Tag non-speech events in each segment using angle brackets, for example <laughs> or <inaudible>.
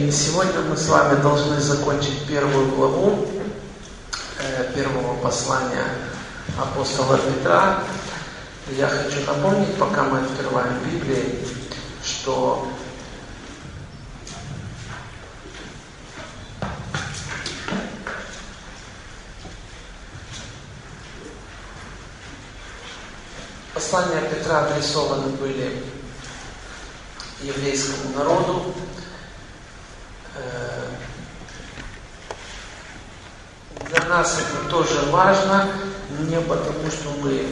И сегодня мы с вами должны закончить первую главу э, первого послания апостола Петра. Я хочу напомнить, пока мы открываем Библию, что послания Петра адресованы были еврейскому народу. Э, для нас это тоже важно, не потому что мы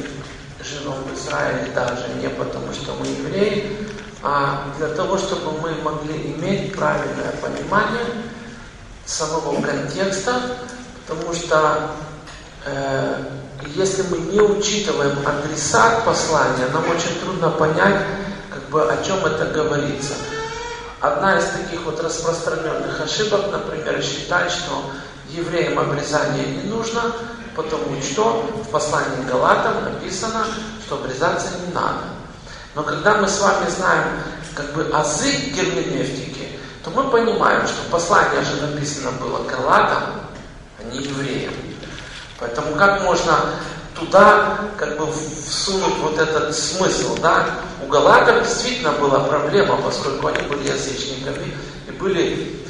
живем в Израиле даже, не потому что мы евреи, а для того, чтобы мы могли иметь правильное понимание самого контекста, потому что э, если мы не учитываем адресат послания, нам очень трудно понять, как бы, о чем это говорится. Одна из таких вот распространенных ошибок, например, считать, что евреям обрезание не нужно, потому что в послании Галатам написано, что обрезаться не надо. Но когда мы с вами знаем как бы азы герменевтики, то мы понимаем, что послание же написано было Галатам, а не евреям. Поэтому как можно туда как бы всунуть вот этот смысл, да? У галатов действительно была проблема, поскольку они были язычниками и были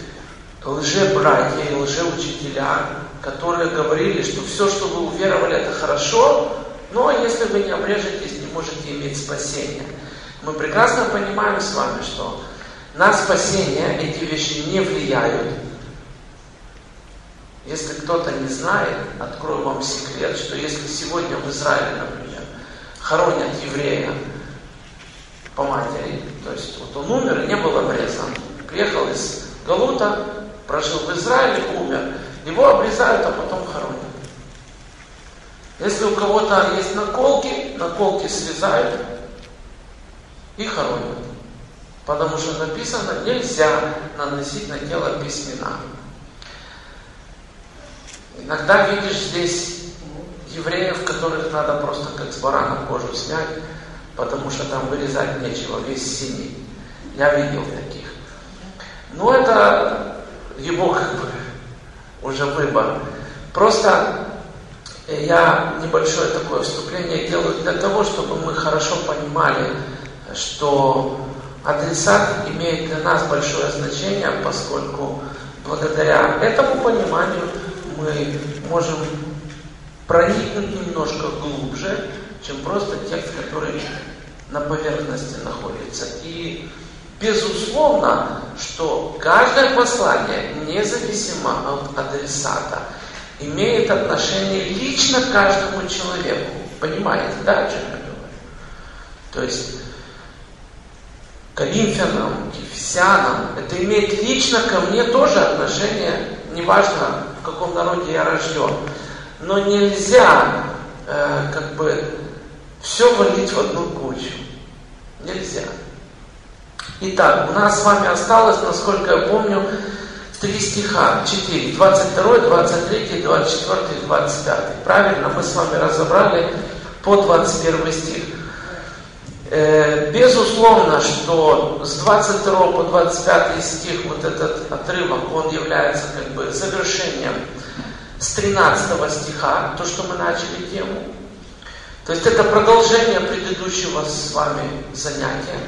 лже-братья и лже-учителя, которые говорили, что все, что вы уверовали, это хорошо, но если вы не обрежетесь, не можете иметь спасения. Мы прекрасно понимаем с вами, что на спасение эти вещи не влияют, если кто-то не знает, открою вам секрет, что если сегодня в Израиле, например, хоронят еврея по матери, то есть вот он умер и не был обрезан, приехал из Галута, прожил в Израиле, умер, его обрезают, а потом хоронят. Если у кого-то есть наколки, наколки срезают и хоронят. Потому что написано, нельзя наносить на тело письмена. Иногда видишь здесь евреев, которых надо просто как с барана кожу снять, потому что там вырезать нечего, весь синий. Я видел таких. Но это его как бы уже выбор. Просто я небольшое такое вступление делаю для того, чтобы мы хорошо понимали, что адресат имеет для нас большое значение, поскольку благодаря этому пониманию мы можем проникнуть немножко глубже, чем просто текст, который на поверхности находится. И безусловно, что каждое послание, независимо от адресата, имеет отношение лично к каждому человеку. Понимаете, да, о чем я говорю? То есть Коринфянам, Ефесянам, это имеет лично ко мне тоже отношение, неважно, каком народе я рожден. Но нельзя э, как бы все валить в одну кучу. Нельзя. Итак, у нас с вами осталось, насколько я помню, три стиха, четыре, 22, 23, 24 и 25. Правильно, мы с вами разобрали по 21 стих. Э, безусловно, что с 22 по 25 стих вот этот отрывок, он является как бы завершением с 13 стиха, то, что мы начали тему. То есть это продолжение предыдущего с вами занятия.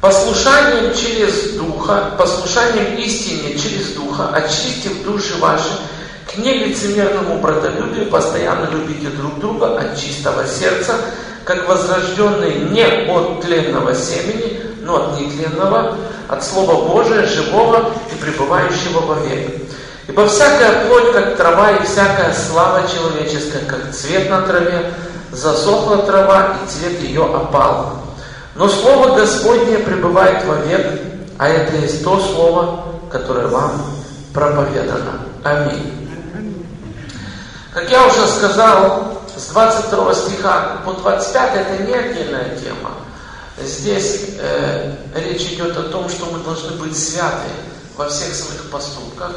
Послушанием через Духа, послушанием истине через Духа, очистив души ваши к нелицемерному братолюбию, постоянно любите друг друга от чистого сердца, как возрожденные не от тленного семени, но от нетленного, от Слова Божия, живого и пребывающего вовек. Ибо всякая плоть, как трава, и всякая слава человеческая, как цвет на траве, засохла трава, и цвет ее опал. Но Слово Господне пребывает вовек, а это есть то Слово, которое вам проповедано. Аминь. Как я уже сказал, с 22 стиха по 25 это не отдельная тема. Здесь э, речь идет о том, что мы должны быть святы во всех своих поступках.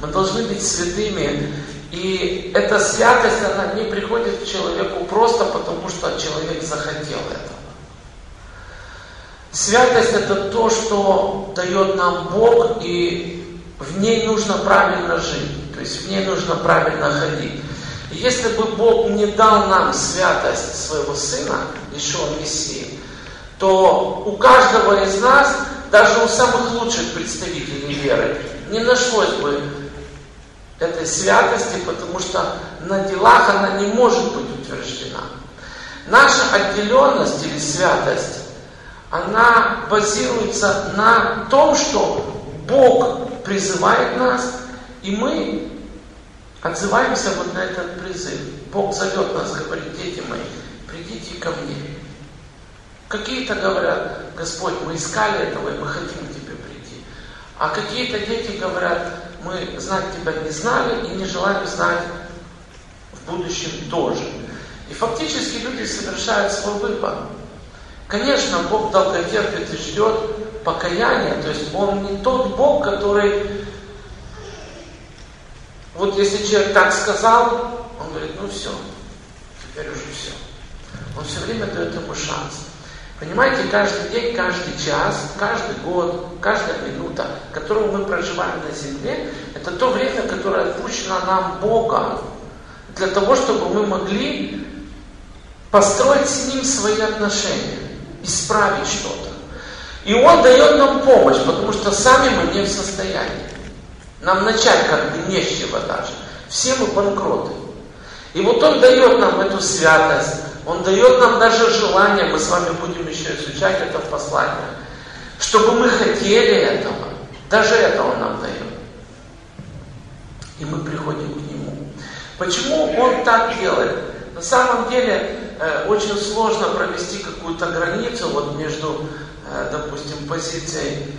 Мы должны быть святыми. И эта святость, она не приходит к человеку просто потому, что человек захотел этого. Святость это то, что дает нам Бог, и в ней нужно правильно жить, то есть в ней нужно правильно ходить. Если бы Бог не дал нам святость своего Сына, Ишуа Мессии, то у каждого из нас, даже у самых лучших представителей веры, не нашлось бы этой святости, потому что на делах она не может быть утверждена. Наша отделенность или святость, она базируется на том, что Бог призывает нас, и мы отзываемся вот на этот призыв. Бог зовет нас, говорит, дети мои, придите ко мне. Какие-то говорят, Господь, мы искали этого, и мы хотим к Тебе прийти. А какие-то дети говорят, мы знать Тебя не знали и не желаем знать в будущем тоже. И фактически люди совершают свой выбор. Конечно, Бог долготерпит и ждет покаяния, то есть Он не тот Бог, который, вот если человек так сказал, он говорит, ну все, теперь уже все. Он все время дает ему шанс. Понимаете, каждый день, каждый час, каждый год, каждая минута, которую мы проживаем на земле, это то время, которое отпущено нам Богом, для того, чтобы мы могли построить с Ним свои отношения, исправить что-то. И Он дает нам помощь, потому что сами мы не в состоянии. Нам начать как бы не с чего даже. Все мы банкроты. И вот Он дает нам эту святость, Он дает нам даже желание, мы с вами будем еще изучать это в послании, чтобы мы хотели этого. Даже это Он нам дает. И мы приходим к Нему. Почему Он так делает? На самом деле э, очень сложно провести какую-то границу вот между, э, допустим, позицией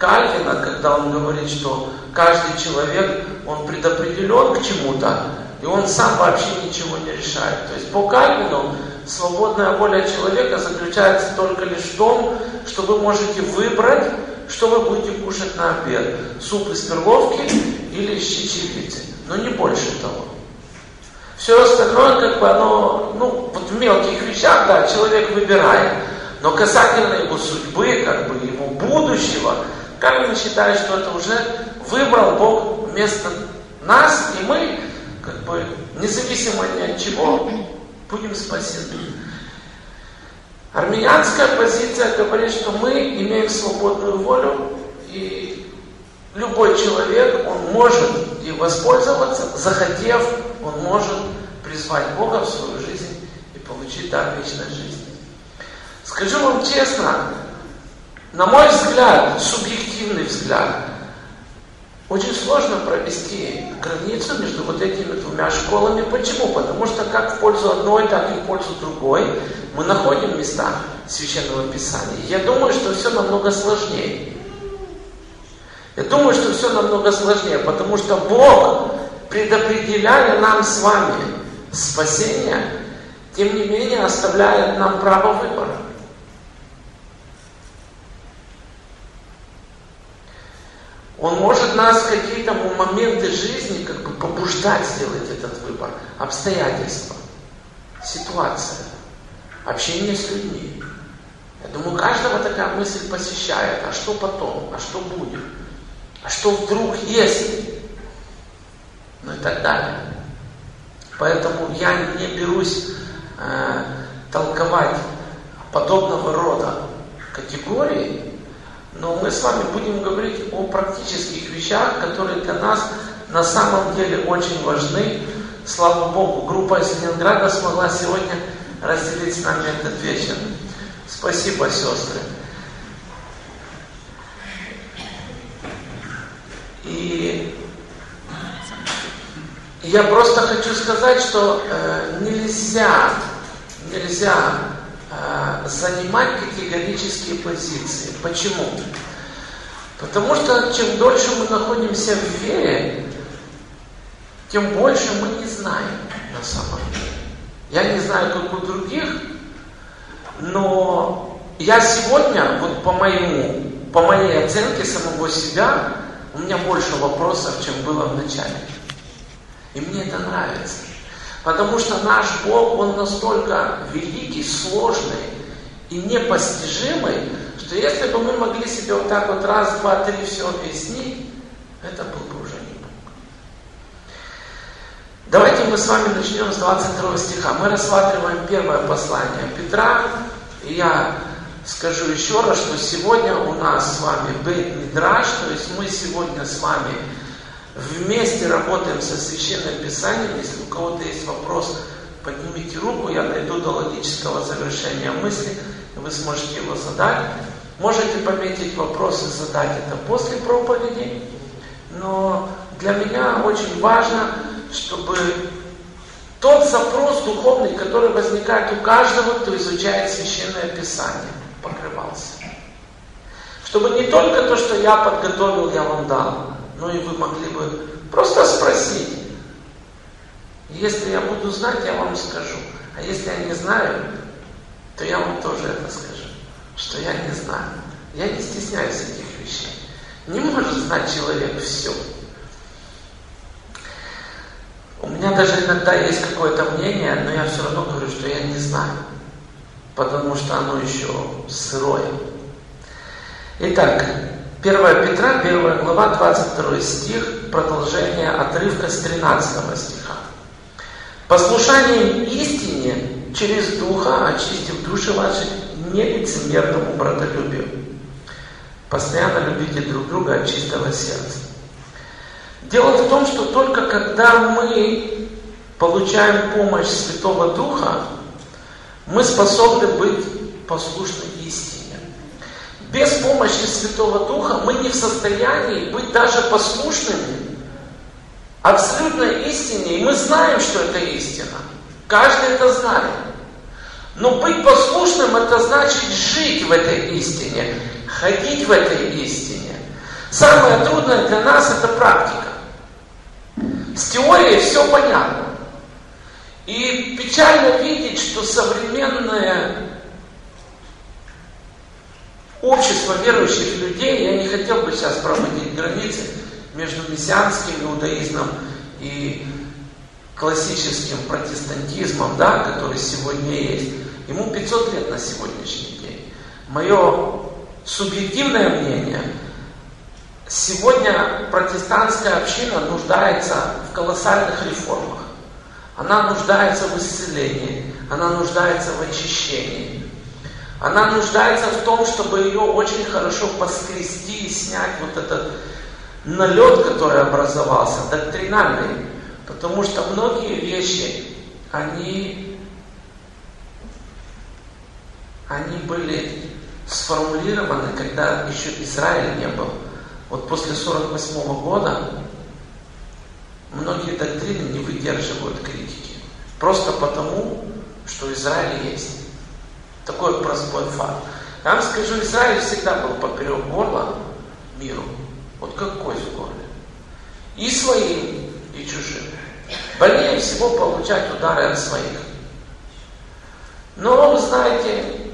Кальвина, когда он говорит, что каждый человек, он предопределен к чему-то, и он сам вообще ничего не решает. То есть по Кальвину свободная воля человека заключается только лишь в том, что вы можете выбрать, что вы будете кушать на обед. Суп из перловки или из чечевицы. Но не больше того. Все остальное, как бы оно, ну, вот в мелких вещах, да, человек выбирает. Но касательно его судьбы, как бы его будущего, Кальвин считает, что это уже выбрал Бог вместо нас, и мы, как бы, независимо ни от чего, будем спасены. Армянская позиция говорит, что мы имеем свободную волю, и любой человек, он может и воспользоваться, захотев, он может призвать Бога в свою жизнь и получить дар вечной жизни. Скажу вам честно, на мой взгляд, субъективный взгляд, очень сложно провести границу между вот этими двумя школами. Почему? Потому что как в пользу одной, так и в пользу другой мы находим места Священного Писания. Я думаю, что все намного сложнее. Я думаю, что все намного сложнее, потому что Бог, предопределяя нам с вами спасение, тем не менее оставляет нам право выбора. Он может нас в какие-то моменты жизни как бы побуждать сделать этот выбор. Обстоятельства, ситуация, общение с людьми. Я думаю, каждого такая мысль посещает. А что потом? А что будет? А что вдруг, если? Ну и так далее. Поэтому я не берусь э, толковать подобного рода категории, но мы с вами будем говорить о практических вещах, которые для нас на самом деле очень важны. Слава Богу, группа из Ленинграда смогла сегодня разделить с нами этот вечер. Спасибо, сестры. И я просто хочу сказать, что э, нельзя, нельзя занимать категорические позиции. Почему? Потому что чем дольше мы находимся в вере, тем больше мы не знаем на самом деле. Я не знаю, как у других, но я сегодня, вот по моему, по моей оценке самого себя, у меня больше вопросов, чем было в начале. И мне это нравится. Потому что наш Бог, Он настолько великий, сложный и непостижимый, что если бы мы могли себе вот так вот раз, два, три все объяснить, это был бы уже не Бог. Давайте мы с вами начнем с 22 стиха. Мы рассматриваем первое послание Петра. И я скажу еще раз, что сегодня у нас с вами Бейт Мидраш, то есть мы сегодня с вами вместе работаем со Священным Писанием. Если у кого-то есть вопрос, поднимите руку, я дойду до логического завершения мысли, вы сможете его задать. Можете пометить вопрос и задать это после проповеди, но для меня очень важно, чтобы тот запрос духовный, который возникает у каждого, кто изучает Священное Писание, покрывался. Чтобы не только то, что я подготовил, я вам дал, но и вы могли бы просто спросить. Если я буду знать, я вам скажу. А если я не знаю, то я вам тоже это скажу, что я не знаю. Я не стесняюсь этих вещей. Не может знать человек все. У меня даже иногда есть какое-то мнение, но я все равно говорю, что я не знаю, потому что оно еще сырое. Итак, 1 Петра, 1 глава, 22 стих, продолжение отрывка с 13 стиха. Послушанием истине через Духа, очистив души ваши нелицемерному братолюбию. Постоянно любите друг друга от чистого сердца. Дело в том, что только когда мы получаем помощь Святого Духа, мы способны быть послушны истине. Без помощи Святого Духа мы не в состоянии быть даже послушными абсолютной истине, и мы знаем, что это истина. Каждый это знает. Но быть послушным это значит жить в этой истине, ходить в этой истине. Самое трудное для нас это практика. С теорией все понятно. И печально видеть, что современное общество верующих людей, я не хотел бы сейчас проводить границы между мессианским иудаизмом и классическим протестантизмом, да, который сегодня есть. Ему 500 лет на сегодняшний день. Мое субъективное мнение – Сегодня протестантская община нуждается в колоссальных реформах. Она нуждается в исцелении, она нуждается в очищении. Она нуждается в том, чтобы ее очень хорошо поскрести и снять вот этот налет, который образовался, доктринальный. Потому что многие вещи, они, они были сформулированы, когда еще Израиль не был. Вот после 48 года многие доктрины не выдерживают критики. Просто потому, что Израиль есть. Такой простой факт. Я вам скажу, Израиль всегда был поперек горла миру. Вот как кость в горле. И своим, и чужим. Больнее всего получать удары от своих. Но, знаете,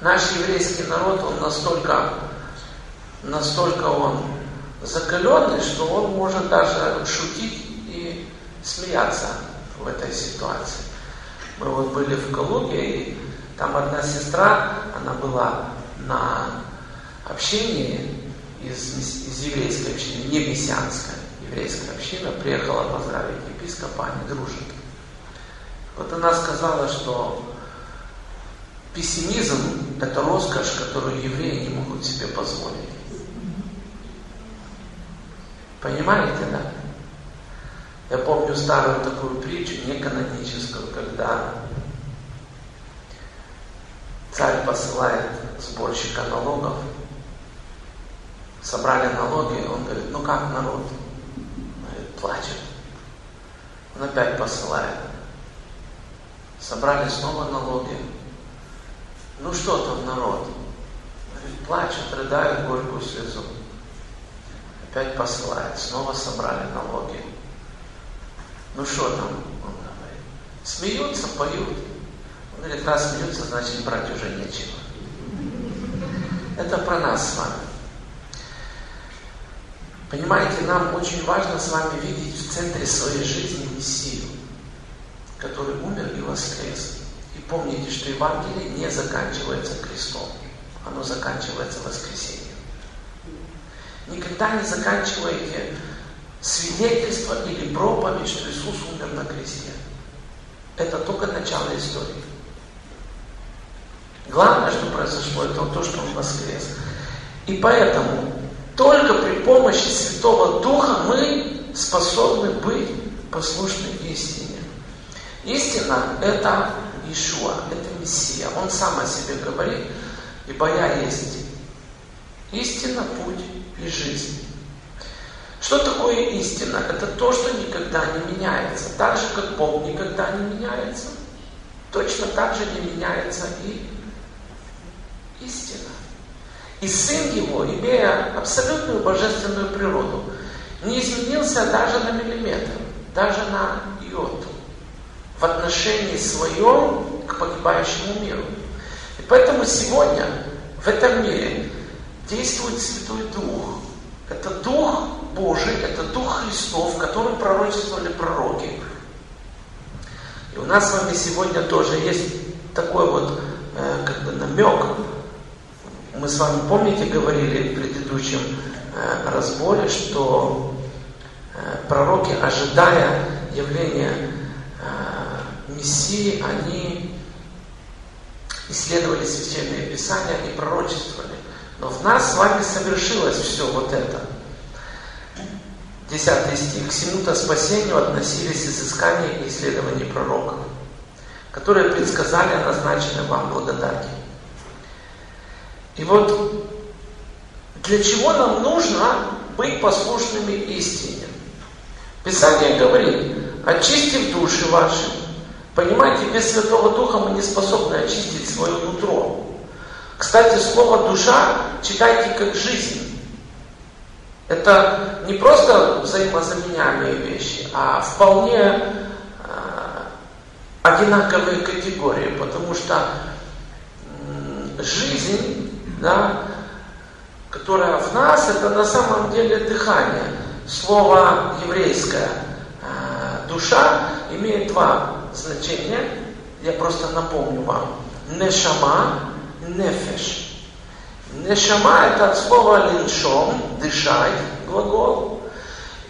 наш еврейский народ, он настолько настолько он закаленный, что он может даже шутить и смеяться в этой ситуации. Мы вот были в Калуге, и там одна сестра, она была на общении из, из еврейской общины, не мессианская еврейская община, приехала поздравить епископа, они дружат. Вот она сказала, что пессимизм – это роскошь, которую евреи не могут себе позволить. Понимаете, да? Я помню старую такую притчу, не каноническую, когда царь посылает сборщика налогов, собрали налоги, он говорит, ну как народ? Он говорит, плачет. Он опять посылает. Собрали снова налоги. Ну что там народ? Говорит, плачет, рыдает горькую слезу опять посылает, снова собрали налоги. Ну что там, он говорит. Смеются, поют. Он говорит, раз смеются, значит брать уже нечего. Это про нас с вами. Понимаете, нам очень важно с вами видеть в центре своей жизни Мессию, который умер и воскрес. И помните, что Евангелие не заканчивается крестом. оно заканчивается воскресеньем. Никогда не заканчивайте свидетельство или проповедь, что Иисус умер на кресте. Это только начало истории. Главное, что произошло, это то, что Он воскрес. И поэтому только при помощи Святого Духа мы способны быть послушны истине. Истина – это Ишуа, это Мессия. Он сам о себе говорит, ибо я есть истина, путь и жизнь. Что такое истина? Это то, что никогда не меняется. Так же, как Бог никогда не меняется, точно так же не меняется и истина. И Сын Его, имея абсолютную божественную природу, не изменился даже на миллиметр, даже на иоту в отношении своем к погибающему миру. И поэтому сегодня в этом мире действует Святой Дух. Это Дух Божий, это Дух Христов, в котором пророчествовали пророки. И у нас с вами сегодня тоже есть такой вот э, как бы намек. Мы с вами, помните, говорили в предыдущем э, разборе, что э, пророки, ожидая явления э, Мессии, они исследовали священные писания и пророчествовали. Но в нас с вами совершилось все вот это. Десятый стих. К всему-то спасению относились изыскания и исследования пророков, которые предсказали о назначенной вам благодати. И вот для чего нам нужно быть послушными истине? Писание говорит, очистив души ваши. Понимаете, без Святого Духа мы не способны очистить свое нутро. Кстати, слово душа читайте как жизнь. Это не просто взаимозаменяемые вещи, а вполне э, одинаковые категории, потому что э, жизнь, да, которая в нас, это на самом деле дыхание. Слово еврейское э, душа имеет два значения. Я просто напомню вам. Нешама нефеш. Нешама это от слова линшом, дышать, глагол.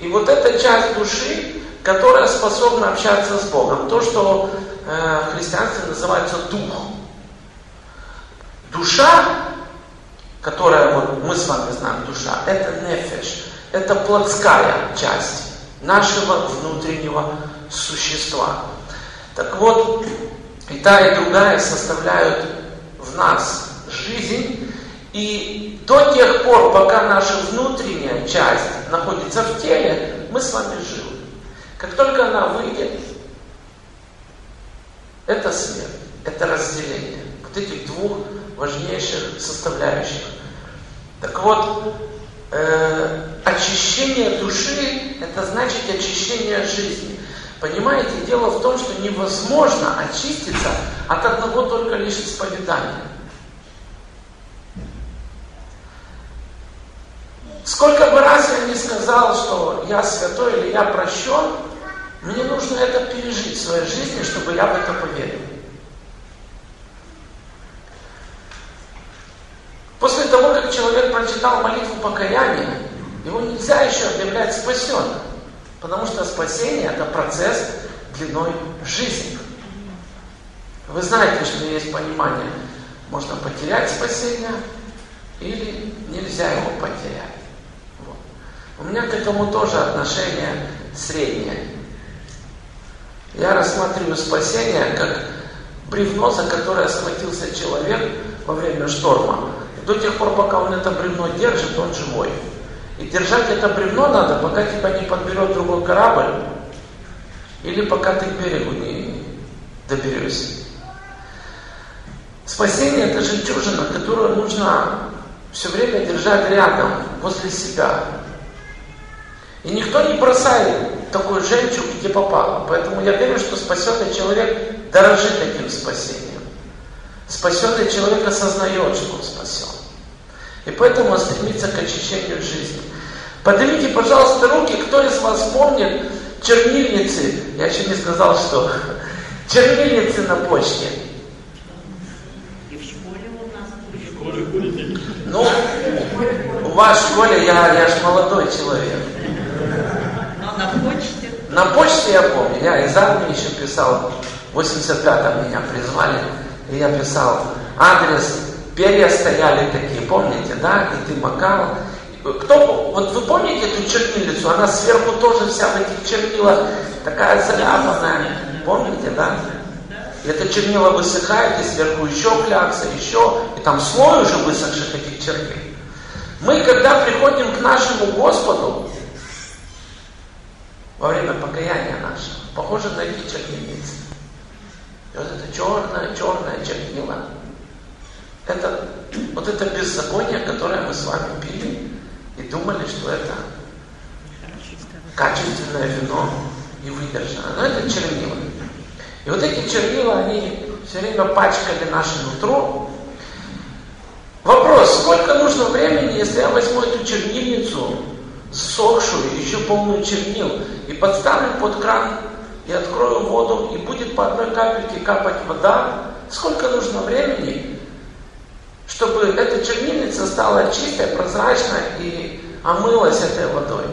И вот эта часть души, которая способна общаться с Богом. То, что э, в христианстве называется дух. Душа, которая вот мы с вами знаем, душа, это нефеш. Это плотская часть нашего внутреннего существа. Так вот, и та, и другая составляют в нас жизнь, и до тех пор, пока наша внутренняя часть находится в теле, мы с вами живы. Как только она выйдет, это смерть, это разделение вот этих двух важнейших составляющих. Так вот, э, очищение души – это значит очищение жизни. Понимаете, дело в том, что невозможно очиститься от одного только лишь исповедания. Сколько бы раз я не сказал, что я святой или я прощен, мне нужно это пережить в своей жизни, чтобы я в это поверил. После того, как человек прочитал молитву покаяния, его нельзя еще объявлять спасенным. Потому что спасение – это процесс длиной жизни. Вы знаете, что есть понимание, можно потерять спасение или нельзя его потерять. Вот. У меня к этому тоже отношение среднее. Я рассматриваю спасение как бревно, за которое схватился человек во время шторма. До тех пор, пока он это бревно держит, он живой. И держать это бревно надо, пока тебя не подберет другой корабль, или пока ты к берегу не доберешься. Спасение – это жемчужина, которую нужно все время держать рядом, возле себя. И никто не бросает такой жемчуг, где попало. Поэтому я верю, что спасенный человек дорожит этим спасением. Спасенный человек осознает, что он спасен. И поэтому он стремится к очищению жизни. Поднимите, пожалуйста, руки, кто из вас помнит чернильницы, я еще не сказал, что <laughs> чернильницы на почте. И в школе у нас были. В школе были вашей школе я, я ж молодой человек. Но на почте? На почте я помню. Я из армии еще писал. В 85-м меня призвали. И я писал адрес. Перья стояли такие, помните, да? И ты макал. Кто, вот вы помните эту чернилицу? Она сверху тоже вся в этих чернилах, такая заляпанная. Помните, да? И это чернила высыхает, и сверху еще клякса, еще, и там слой уже высохших этих чернил. Мы, когда приходим к нашему Господу, во время покаяния нашего, похоже на эти чернильницы. И вот это черное, черное чернила, это вот это беззаконие, которое мы с вами пили и думали, что это качественное вино и выдержанное. Но это чернила. И вот эти чернила, они все время пачкали наше нутро. Вопрос, сколько нужно времени, если я возьму эту чернильницу, сохшую, еще полную чернил, и подставлю под кран, и открою воду, и будет по одной капельке капать вода, сколько нужно времени, чтобы эта чернильница стала чистой, прозрачной и омылась этой водой?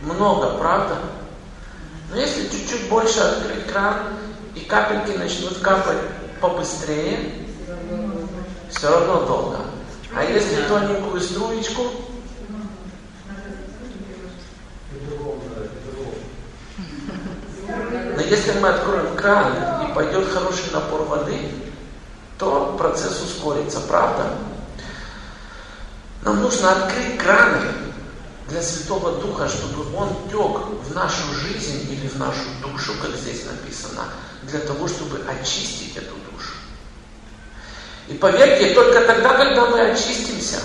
Много, правда? Но если чуть-чуть больше открыть кран, и капельки начнут капать побыстрее, все равно долго. А если тоненькую струечку, но если мы откроем кран и пойдет хороший напор воды, то процесс ускорится, правда? Нам нужно открыть краны для Святого Духа, чтобы Он тек в нашу жизнь или в нашу душу, как здесь написано, для того, чтобы очистить эту душу. И поверьте, только тогда, когда мы очистимся,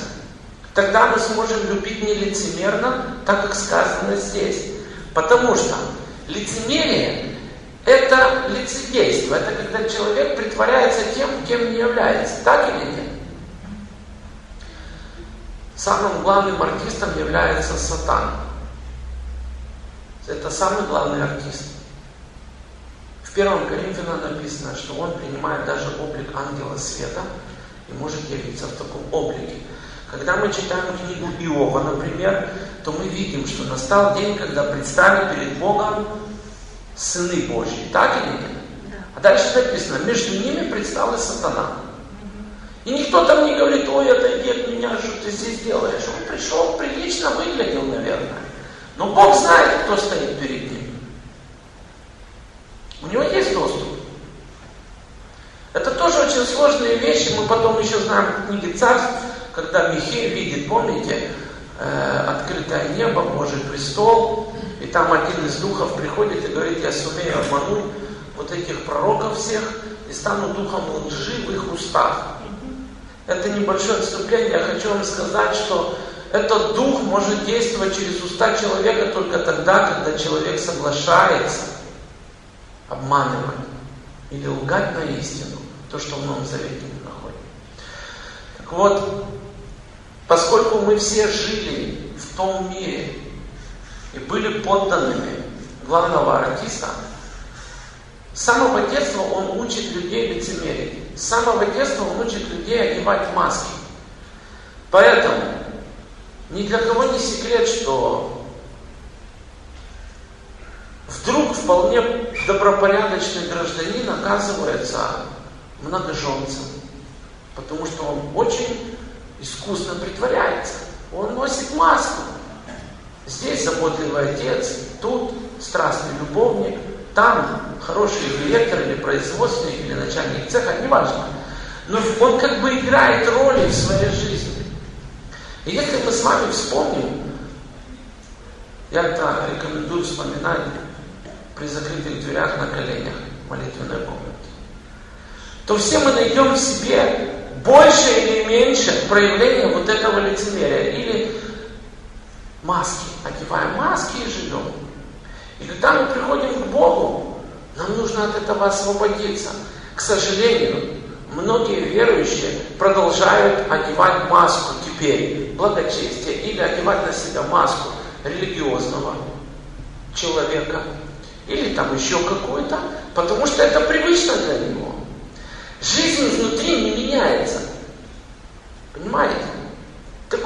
тогда мы сможем любить нелицемерно, так как сказано здесь. Потому что лицемерие – это лицедейство, это когда человек притворяется тем, кем не является. Так или нет? Самым главным артистом является Сатан. Это самый главный артист. В первом Коринфянам написано, что он принимает даже облик ангела света и может явиться в таком облике. Когда мы читаем книгу Иова, например, то мы видим, что настал день, когда предстали перед Богом сыны Божьи. Так или нет? А дальше написано, между ними предстал и сатана. И никто там не говорит, ой, отойди от меня, что ты здесь делаешь. Он пришел, прилично выглядел, наверное. Но Бог знает, кто стоит перед ним. У него есть доступ. Это тоже очень сложные вещи. Мы потом еще знаем в книге царств, когда Михей видит, помните, э, открытое небо, Божий престол, там один из духов приходит и говорит, я сумею обмануть вот этих пророков всех и стану духом лжи в их устах. Это небольшое отступление. Я хочу вам сказать, что этот дух может действовать через уста человека только тогда, когда человек соглашается обманывать или лгать на истину, то, что в Новом Завете мы находим. Так вот, поскольку мы все жили в том мире и были подданными главного артиста, с самого детства он учит людей лицемерить. С самого детства он учит людей одевать маски. Поэтому ни для кого не секрет, что вдруг вполне добропорядочный гражданин оказывается многоженцем. Потому что он очень искусно притворяется. Он носит маску. Здесь заботливый отец, тут страстный любовник – там хороший директор или производственник, или начальник цеха, неважно. Но он как бы играет роли в своей жизни. И если мы с вами вспомним, я это рекомендую вспоминать при закрытых дверях на коленях молитвенной комнате, то все мы найдем в себе больше или меньше проявления вот этого лицемерия. Или маски. Одеваем маски и живем. И когда мы приходим к Богу, нам нужно от этого освободиться. К сожалению, многие верующие продолжают одевать маску теперь, благочестия, или одевать на себя маску религиозного человека, или там еще какую-то, потому что это привычно для него. Жизнь внутри не меняется. Понимаете?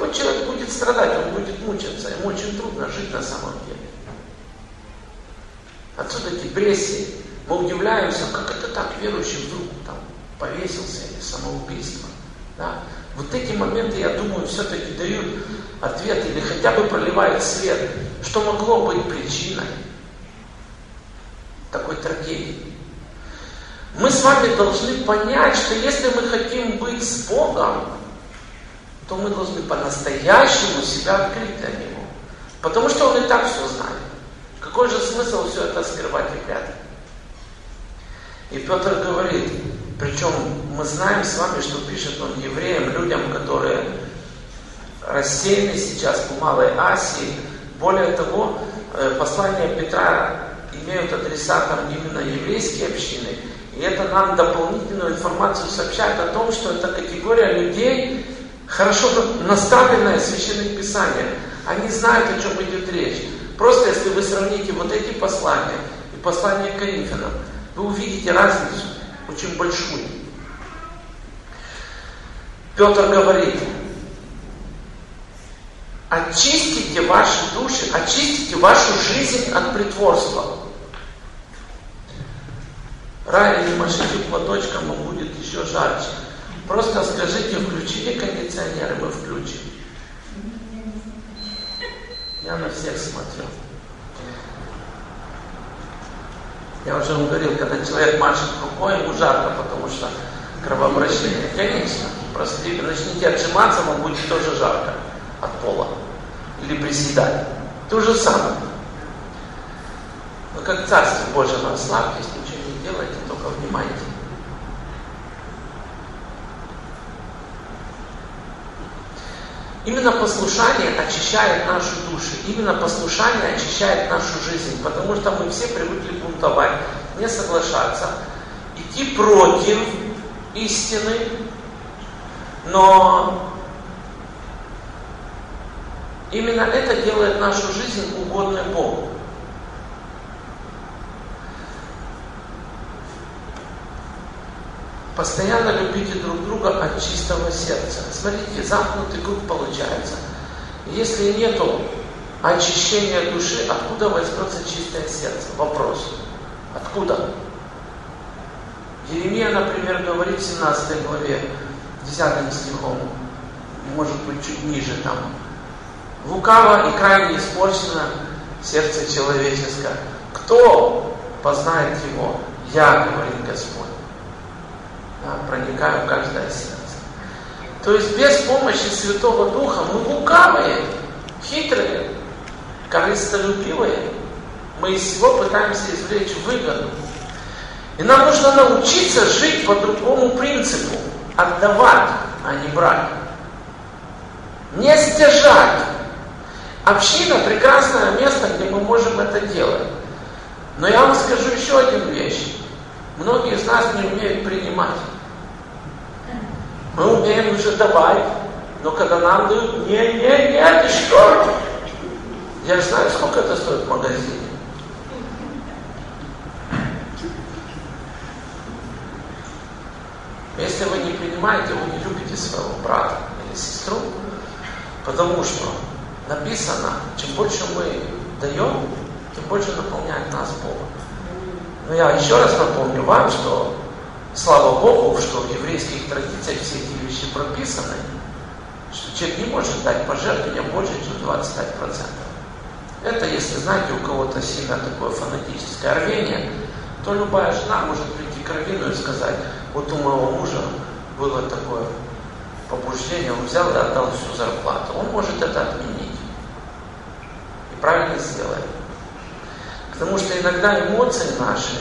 Такой человек будет страдать, он будет мучиться, ему очень трудно жить на самом деле. Отсюда депрессии. Мы удивляемся, как это так, верующий вдруг там повесился или самоубийство. Да? Вот эти моменты, я думаю, все-таки дают ответ или хотя бы проливают свет, что могло быть причиной такой трагедии. Мы с вами должны понять, что если мы хотим быть с Богом, то мы должны по-настоящему себя открыть для Него. Потому что Он и так все знает. Какой же смысл все это скрывать прятать? И Петр говорит, причем мы знаем с вами, что пишет он евреям, людям, которые рассеяны сейчас по Малой Асии. Более того, э, послания Петра имеют адресатом именно еврейские общины. И это нам дополнительную информацию сообщает о том, что это категория людей, хорошо наставленная в Священных Писаниях. Они знают, о чем идет речь. Просто если вы сравните вот эти послания и послание к Коринфянам, вы увидите разницу очень большую. Петр говорит, очистите ваши души, очистите вашу жизнь от притворства. Рай не машите платочком, он будет еще жарче. Просто скажите, включите кондиционер, и мы включим. Я на всех смотрю. Я уже вам говорил, когда человек машет рукой, ему жарко, потому что кровообращение. Конечно. Просто начните отжиматься, вам будет тоже жарко от пола. Или приседать. То же самое. Но как царство Божье расслабьтесь, ничего не делайте, только внимайте. Именно послушание очищает наши души, именно послушание очищает нашу жизнь, потому что мы все привыкли бунтовать, не соглашаться, идти против истины, но именно это делает нашу жизнь угодной Богу. Постоянно любите друг друга от чистого сердца. Смотрите, замкнутый круг получается. Если нету очищения души, откуда возьмется чистое сердце? Вопрос. Откуда? Еремия, например, говорит в 17 главе, 10 стихом, может быть, чуть ниже там. Лукаво и крайне испорчено сердце человеческое. Кто познает его? Я, говорит Господь да, проникаю в каждое сердце. То есть без помощи Святого Духа мы лукавые, хитрые, корыстолюбивые. Мы из всего пытаемся извлечь выгоду. И нам нужно научиться жить по другому принципу. Отдавать, а не брать. Не стяжать. Община – прекрасное место, где мы можем это делать. Но я вам скажу еще одну вещь. Многие из нас не умеют принимать. Мы умеем уже давать, но когда нам дают, не, не, не, ты что? Я же знаю, сколько это стоит в магазине. Если вы не принимаете, вы не любите своего брата или сестру, потому что написано, чем больше мы даем, тем больше наполняет нас Бог. Но я еще раз напомню вам, что слава Богу, что в еврейских традициях все эти вещи прописаны, что человек не может дать пожертвования больше, чем 25%. Это, если знаете, у кого-то сильно такое фанатическое рвение, то любая жена может прийти к раввину и сказать, вот у моего мужа было такое побуждение, он взял и отдал всю зарплату. Он может это отменить. И правильно сделает. Потому что иногда эмоции наши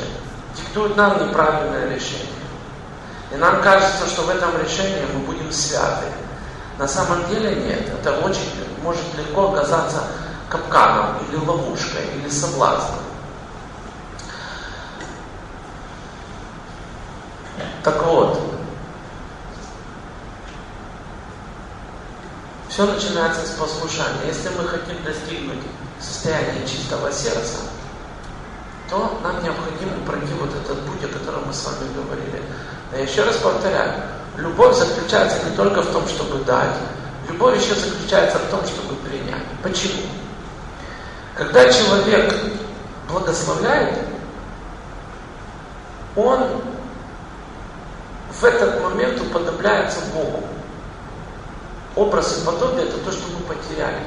диктуют нам неправильное решение. И нам кажется, что в этом решении мы будем святы. На самом деле нет. Это очень может легко оказаться капканом или ловушкой, или соблазном. Так вот, все начинается с послушания. Если мы хотим достигнуть состояния чистого сердца, то нам необходимо пройти вот этот путь, о котором мы с вами говорили. Но я еще раз повторяю, любовь заключается не только в том, чтобы дать. Любовь еще заключается в том, чтобы принять. Почему? Когда человек благословляет, он в этот момент уподобляется Богу. Образ и подобие – это то, что мы потеряли.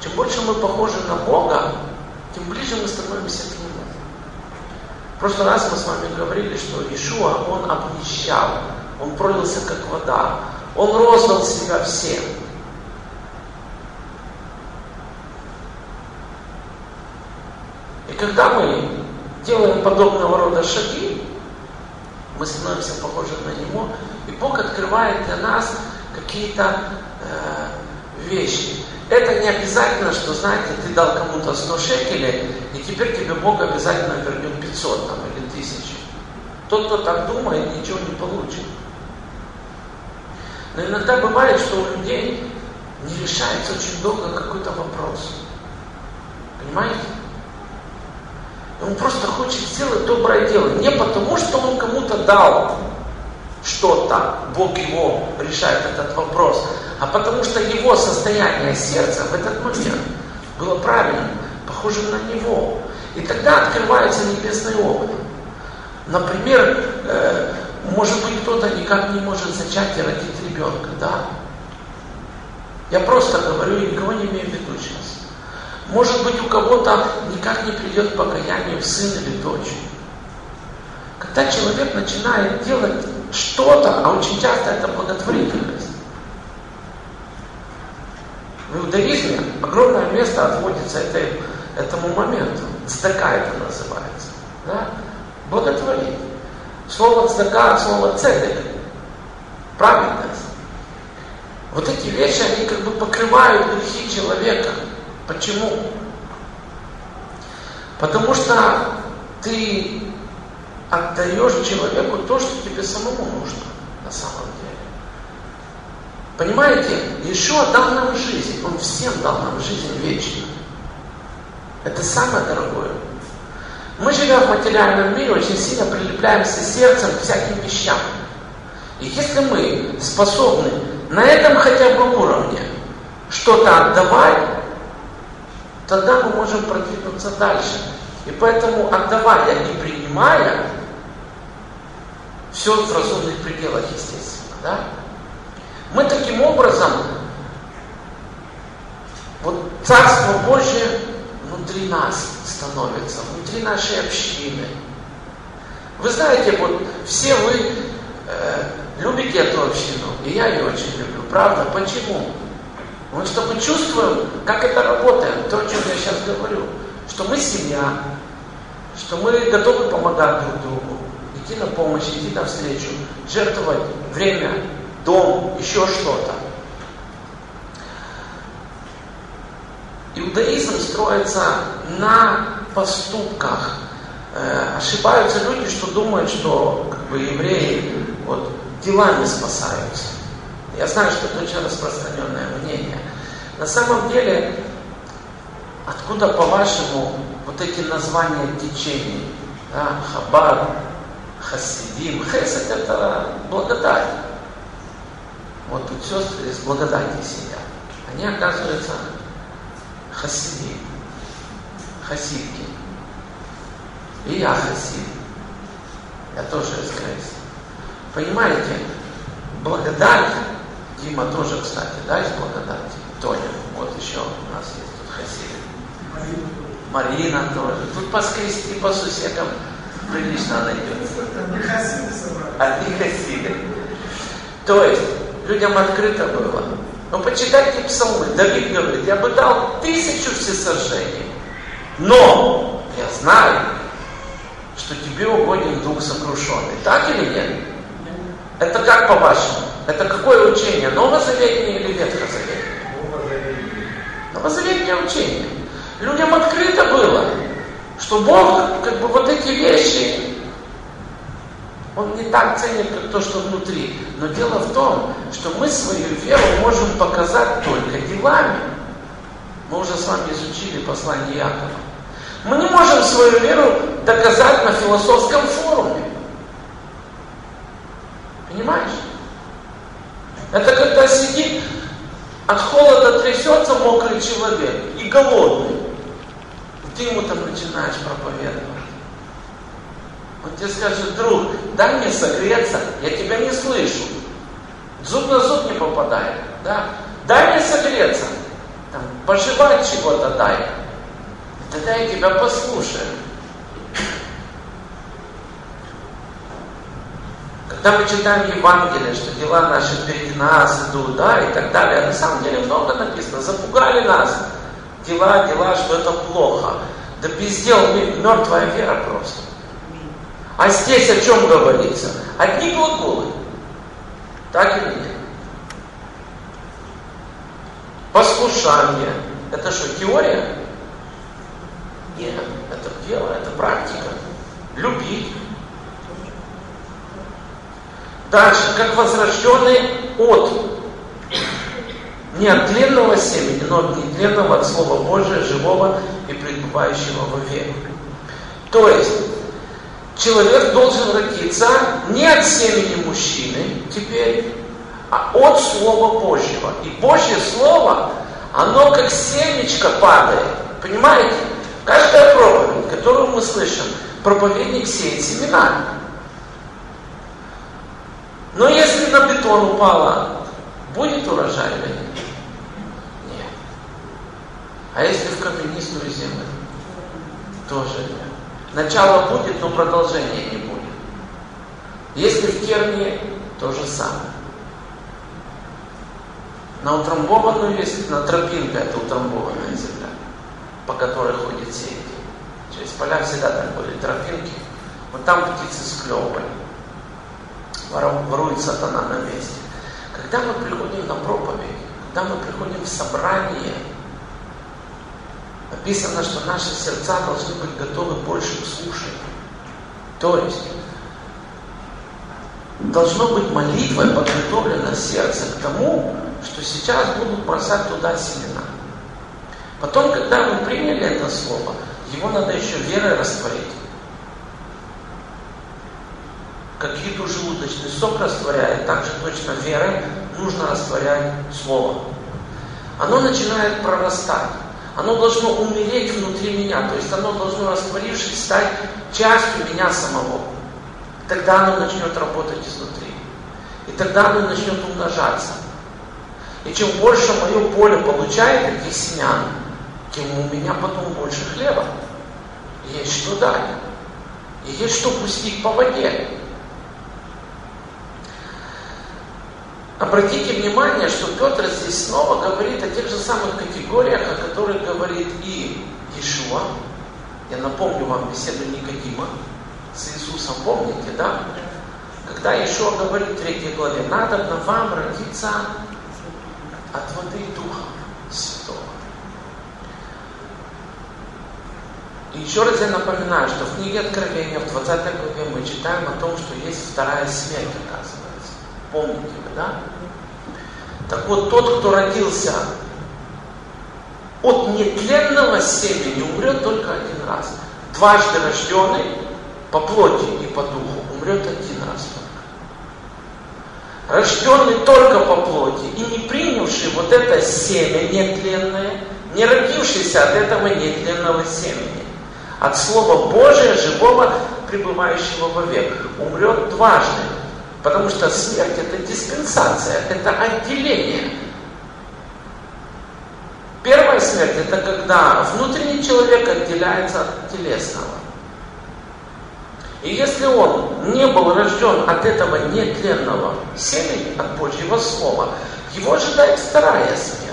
Чем больше мы похожи на Бога, тем ближе мы становимся к Нему. В прошлый раз мы с вами говорили, что Ишуа, Он обнищал, Он пролился как вода, Он роздал себя всем. И когда мы делаем подобного рода шаги, мы становимся похожи на Него, и Бог открывает для нас какие-то э, вещи. Это не обязательно, что, знаете, ты дал кому-то 100 шекелей, и теперь тебе Бог обязательно вернет 500 там, или 1000. Тот, кто так думает, ничего не получит. Но иногда бывает, что у людей не решается очень долго какой-то вопрос. Понимаете? Он просто хочет сделать доброе дело. Не потому, что он кому-то дал что-то, Бог его решает этот вопрос, а потому что его состояние сердца в этот момент было правильным, похожим на него. И тогда открывается небесный опыт. Например, э, может быть, кто-то никак не может зачать и родить ребенка, да? Я просто говорю и никого не имею в виду сейчас. Может быть, у кого-то никак не придет к покаянию сын или дочь. Когда человек начинает делать что-то, а очень часто это благотворительность. В иудаизме огромное место отводится этой, этому моменту. Цдака это называется. Да? Благотворить. Слово цдака от слова цедек. Праведность. Вот эти вещи, они как бы покрывают грехи человека. Почему? Потому что ты отдаешь человеку то, что тебе самому нужно на самом деле. Понимаете, Иешуа дал нам жизнь, Он всем дал нам жизнь вечную. Это самое дорогое. Мы, живя в материальном мире, очень сильно прилепляемся сердцем к всяким вещам. И если мы способны на этом хотя бы уровне что-то отдавать, тогда мы можем продвинуться дальше. И поэтому отдавая и принимая, все в разумных пределах, естественно, да? Мы таким образом, вот Царство Божье внутри нас становится, внутри нашей общины. Вы знаете, вот все вы э, любите эту общину, и я ее очень люблю, правда? Почему? Потому что мы чувствуем, как это работает, то, о чем я сейчас говорю, что мы семья, что мы готовы помогать друг другу, идти на помощь, идти навстречу, жертвовать время, дом, еще что-то. Иудаизм строится на поступках. Э, ошибаются люди, что думают, что как бы, евреи вот, делами спасаются. Я знаю, что это очень распространенное мнение. На самом деле, откуда, по-вашему, вот эти названия течений? Да? Хабад, Хасидим. Хесед это благодать. Вот тут сестры из благодати сидят. Они, оказываются, хасидим, хасидки. И я хасид. Я тоже из Грейса. Понимаете, благодать, Дима тоже, кстати, да, из благодати. Тоня, вот еще у нас есть тут хасиды. Марина тоже. Тут поскрести по сусекам прилично найдется. Одни хасиды. То есть, людям открыто было. Но почитайте псалмы. Давид говорит, я бы дал тысячу всесожжений. Но я знаю, что тебе угоден дух сокрушенный. Так или нет? Это как по-вашему? Это какое учение? Новозаветнее или ветхозаветнее? Новозаветнее учение. Людям открыто было, что Бог как бы вот эти вещи он не так ценит, как то, что внутри. Но дело в том, что мы свою веру можем показать только делами. Мы уже с вами изучили послание Якова. Мы не можем свою веру доказать на философском форуме. Понимаешь? Это когда сидит, от холода трясется мокрый человек и голодный. И ты ему там начинаешь проповедовать. Он тебе скажет, друг, дай мне согреться, я тебя не слышу. Зуб на зуб не попадает, да? Дай мне согреться, там, пожевать чего-то дай. Тогда я тебя послушаю. Когда мы читаем Евангелие, что дела наши впереди нас идут, да, и так далее, на самом деле много написано, запугали нас. Дела, дела, что это плохо. Да без мертвая вера просто. А здесь о чем говорится? Одни глаголы. Так или нет? Послушание. Это что, теория? Нет, это дело, это практика. Любить. Дальше, как возрожденный от не от тленного семени, но от нетленного, от Слова Божия, живого и пребывающего во веку. То есть, человек должен родиться не от семени мужчины теперь, а от Слова Божьего. И Божье Слово, оно как семечко падает. Понимаете? Каждая проповедь, которую мы слышим, проповедник сеет семена. Но если на бетон упала, будет урожай или нет? Нет. А если в каменистую землю? Тоже нет. Начало будет, но продолжения не будет. Если в тернии, то же самое. На утрамбованную есть, на тропинка это утрамбованная земля, по которой ходит сеятель. Через поля всегда так были тропинки. Вот там птицы склевывали. Ворует сатана на месте. Когда мы приходим на проповедь, когда мы приходим в собрание, написано, что наши сердца должны быть готовы больше к слушанию. То есть, должно быть молитвой подготовлено сердце к тому, что сейчас будут бросать туда семена. Потом, когда мы приняли это слово, его надо еще верой растворить. Как еду желудочный сок растворяет, так же точно верой нужно растворять слово. Оно начинает прорастать. Оно должно умереть внутри меня, то есть оно должно, растворившись, стать частью меня самого. Тогда оно начнет работать изнутри. И тогда оно начнет умножаться. И чем больше мое поле получает этих семян, тем у меня потом больше хлеба. Есть что дать. И есть что пустить по воде. Обратите внимание, что Петр здесь снова говорит о тех же самых категориях, о которых говорит и Иешуа. Я напомню вам беседу Никодима с Иисусом, помните, да? Когда Иешуа говорит в третьей главе, надо на вам родиться от воды и Духа Святого. И еще раз я напоминаю, что в книге Откровения, в 20 главе мы читаем о том, что есть вторая смерть, оказывается. Помните да? Так вот, тот, кто родился от нетленного семени, умрет только один раз. Дважды рожденный по плоти и по духу умрет один раз только. Рожденный только по плоти и не принявший вот это семя нетленное, не родившийся от этого нетленного семени, от Слова Божия, живого, пребывающего вовек, умрет дважды. Потому что смерть это диспенсация, это отделение. Первая смерть это когда внутренний человек отделяется от телесного. И если он не был рожден от этого нетленного семени, от Божьего Слова, его ожидает вторая смерть.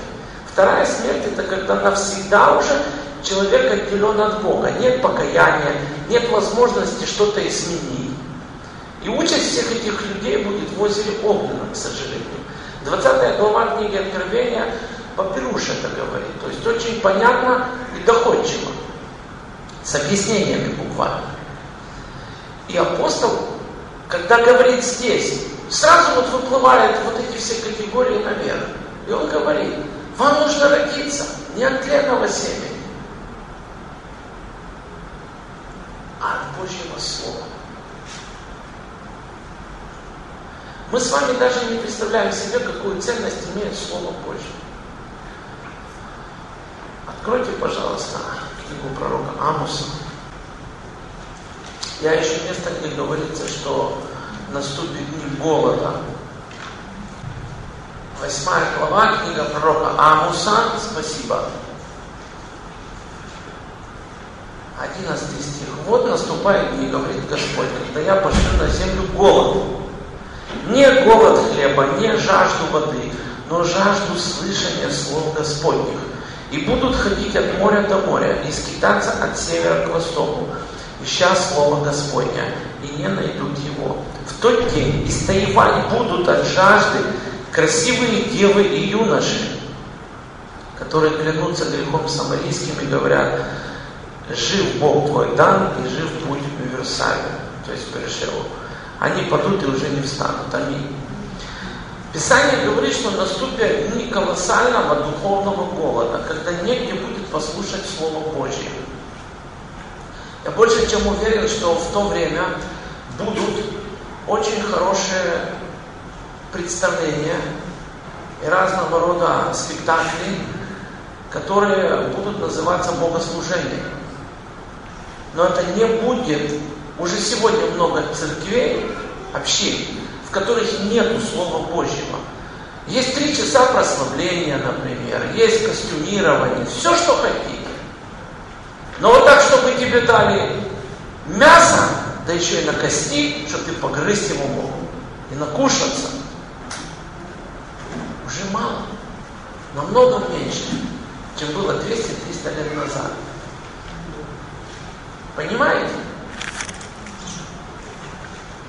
Вторая смерть это когда навсегда уже человек отделен от Бога. Нет покаяния, нет возможности что-то изменить. И участь всех этих людей будет в озере Огненном, к сожалению. 20 глава книги Откровения Папируш это говорит. То есть очень понятно и доходчиво. С объяснениями буквально. И апостол, когда говорит здесь, сразу вот выплывают вот эти все категории наверх. И он говорит, вам нужно родиться не от тленного семени, а от Божьего Слова. Мы с вами даже не представляем себе, какую ценность имеет Слово Божье. Откройте, пожалуйста, книгу пророка Амуса. Я еще место, где говорится, что наступит дни голода. Восьмая глава, книга пророка Амуса. Спасибо. Одиннадцатый стих. Вот наступает дни, говорит Господь, когда я пошлю на землю голод. Не голод хлеба, не жажду воды, но жажду слышания слов Господних. И будут ходить от моря до моря, и скитаться от севера к востоку, ища Слово Господня, и не найдут его. В тот день истоевать будут от жажды красивые девы и юноши, которые клянутся грехом самарийским и говорят, жив Бог твой дан и жив путь Иерусалим, то есть Бершеву. Они падут и уже не встанут. Аминь. Писание говорит, что наступят дни колоссального духовного голода, когда негде будет послушать Слово Божье. Я больше чем уверен, что в то время будут очень хорошие представления и разного рода спектакли, которые будут называться богослужением. Но это не будет, уже сегодня много церквей, общин, в которых нет Слова Божьего. Есть три часа прославления, например, есть костюмирование, все, что хотите. Но вот так, чтобы тебе дали мясо, да еще и на кости, чтобы ты погрызть его мог, и накушаться, уже мало. Намного меньше, чем было 200-300 лет назад. Понимаете?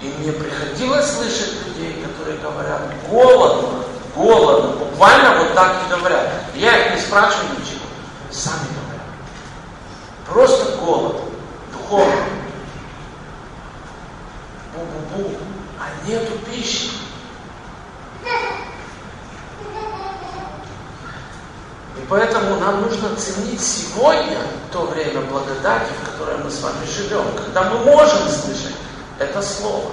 И мне приходилось слышать людей, которые говорят, голодно, голодно, буквально вот так и говорят. Я их не спрашиваю ничего, сами говорят. Просто голод, духовный. Бу-бу-бу, а нету пищи. И поэтому нам нужно ценить сегодня то время благодати, в которое мы с вами живем, когда мы можем слышать это Слово.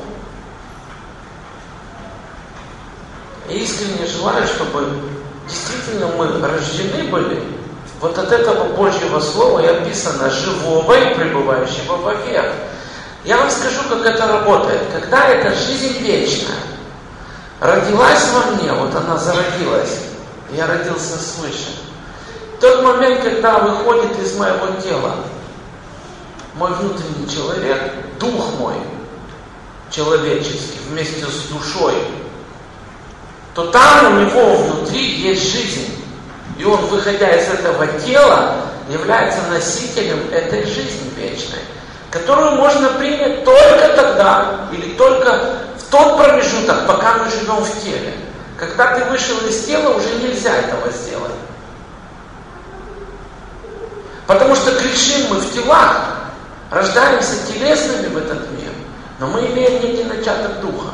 И искренне желаю, чтобы действительно мы рождены были вот от этого Божьего Слова и описано живого и пребывающего вовек. Я вам скажу, как это работает. Когда эта жизнь вечная родилась во мне, вот она зародилась, я родился свыше. Тот момент, когда выходит из моего тела мой внутренний человек, дух мой, человеческий, вместе с душой, то там у него внутри есть жизнь. И он, выходя из этого тела, является носителем этой жизни вечной, которую можно принять только тогда или только в тот промежуток, пока мы живем в теле. Когда ты вышел из тела, уже нельзя этого сделать. Потому что грешим мы в телах, рождаемся телесными в этот мир. Но мы имеем некий начаток духа.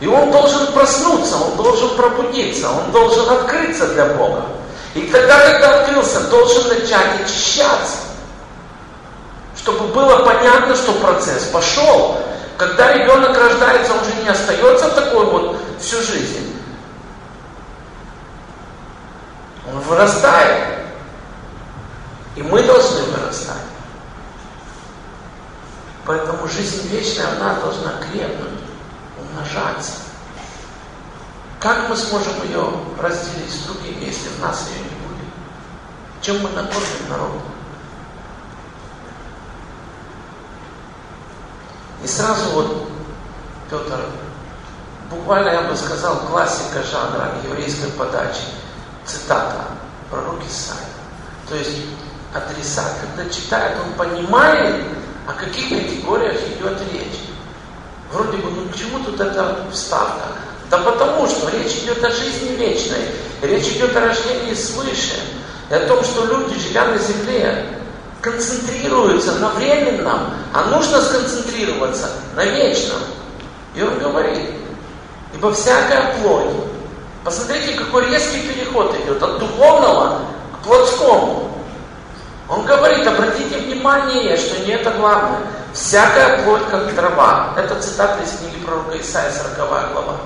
И он должен проснуться, он должен пробудиться, он должен открыться для Бога. И тогда, когда открылся, должен начать очищаться. Чтобы было понятно, что процесс пошел. Когда ребенок рождается, он же не остается такой вот всю жизнь. Он вырастает. И мы должны вырастать. Поэтому жизнь вечная, она должна крепнуть, умножаться. Как мы сможем ее разделить с другими, если в нас ее не будет? Чем мы накормим народ? И сразу вот, Петр, буквально я бы сказал, классика жанра еврейской подачи, цитата, пророк Исаия. То есть адресат, когда читает, он понимает, о каких категориях идет речь? Вроде бы, ну к чему тут эта вставка? Да потому что речь идет о жизни вечной, речь идет о рождении свыше, и о том, что люди, живя на земле, концентрируются на временном, а нужно сконцентрироваться на вечном. И он говорит, ибо всякая плоть, посмотрите, какой резкий переход идет от духовного к плотскому. Он говорит, обратите внимание, что не это главное. Всякая плоть, как трава. Это цитата из книги пророка Исаия, 40 глава.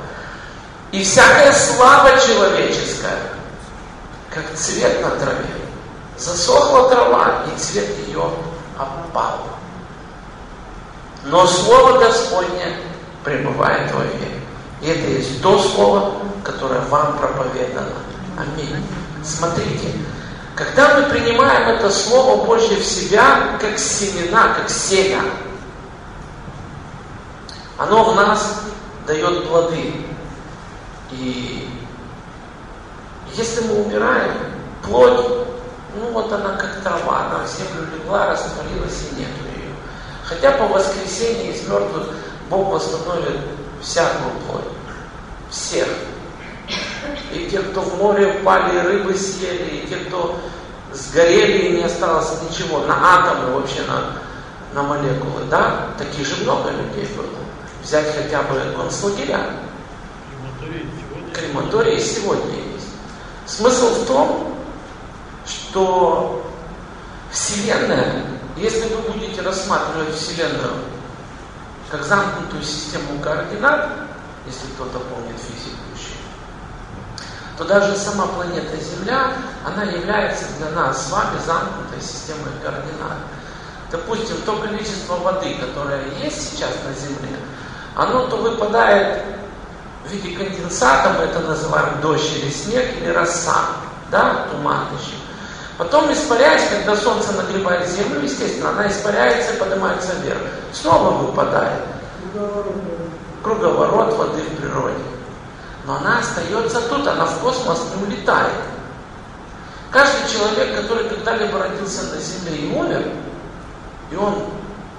И всякая слава человеческая, как цвет на траве. Засохла трава, и цвет ее опал. Но Слово Господне пребывает во век. И это есть то Слово, которое вам проповедано. Аминь. Смотрите, когда мы принимаем это Слово Божье в себя, как семена, как семя, оно в нас дает плоды. И если мы умираем, плоть, ну вот она как трава, она в землю легла, растворилась и нету ее. Хотя по воскресенье из мертвых Бог восстановит всякую плоть. Всех. И те, кто в море упали, рыбы съели, и те, кто сгорели, и не осталось ничего, на атомы вообще, на, на молекулы, да? Таких же много людей было. Взять хотя бы концлагеря. Крематории сегодня есть. Смысл в том, что Вселенная, если вы будете рассматривать Вселенную как замкнутую систему координат, если кто-то помнит физику то даже сама планета Земля, она является для нас с вами замкнутой системой координат. Допустим, то количество воды, которое есть сейчас на Земле, оно то выпадает в виде конденсата, мы это называем дождь или снег, или роса, да, туман еще. Потом испаряясь, когда солнце нагревает землю, естественно, она испаряется и поднимается вверх. Снова выпадает. Круговорот воды в природе. Но она остается тут, она в космос не улетает. Каждый человек, который когда-либо родился на Земле и умер, и он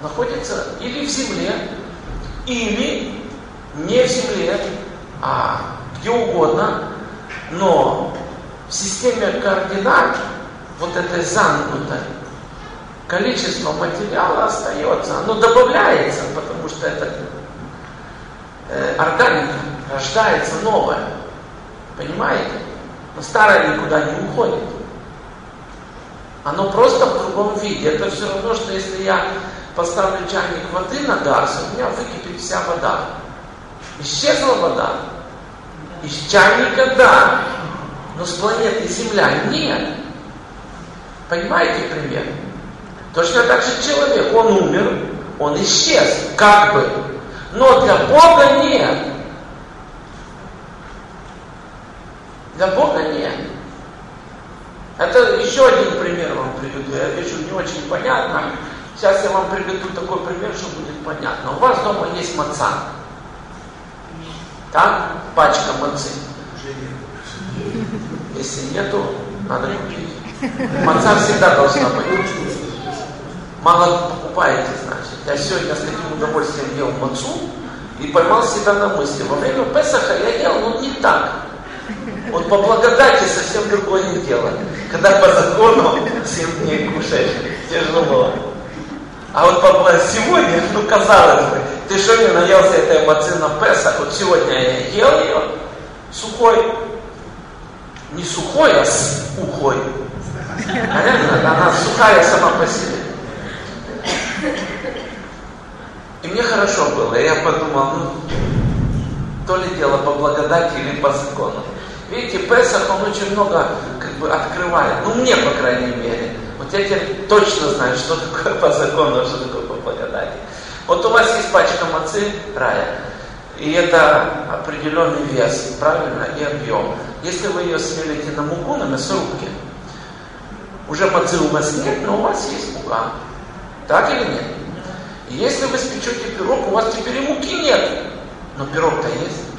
находится или в Земле, или не в Земле, а где угодно, но в системе координат вот этой замкнутой, количество материала остается, оно добавляется, потому что это э, органика, рождается новое. Понимаете? Но старое никуда не уходит. Оно просто в другом виде. Это все равно, что если я поставлю чайник воды на газ, у меня выкипит вся вода. Исчезла вода. Из чайника да, но с планеты Земля нет. Понимаете пример? Точно так же человек, он умер, он исчез, как бы. Но для Бога нет. Для Бога нет. Это еще один пример вам приведу. Я вижу, не очень понятно. Сейчас я вам приведу такой пример, что будет понятно. У вас дома есть маца. Так? Пачка мацы. Если нету, надо купить. Маца всегда должна быть. Мало покупаете, значит. Я сегодня с таким удовольствием ел мацу и поймал себя на мысли. Во время Песаха я ел, но не так. Вот по благодати совсем другое дело. Когда по закону 7 дней кушаешь, тяжело. А вот по, сегодня, ну казалось бы, ты что не наелся этой мацы на Песах? Вот сегодня я ел ее сухой. Не сухой, а с ухой. Понятно? Она сухая сама по себе. И мне хорошо было. И я подумал, ну, то ли дело по благодати или по закону. Видите, Песах, он очень много как бы открывает. Ну, мне, по крайней мере. Вот я теперь точно знаю, что такое по закону, а что такое по благодати. Вот у вас есть пачка мацы, рая, и это определенный вес, правильно, и объем. Если вы ее смелите на муку, на мясорубке, уже мацы у вас нет, но у вас есть мука. Так или нет? Если вы спечете пирог, у вас теперь и муки нет, но пирог-то есть.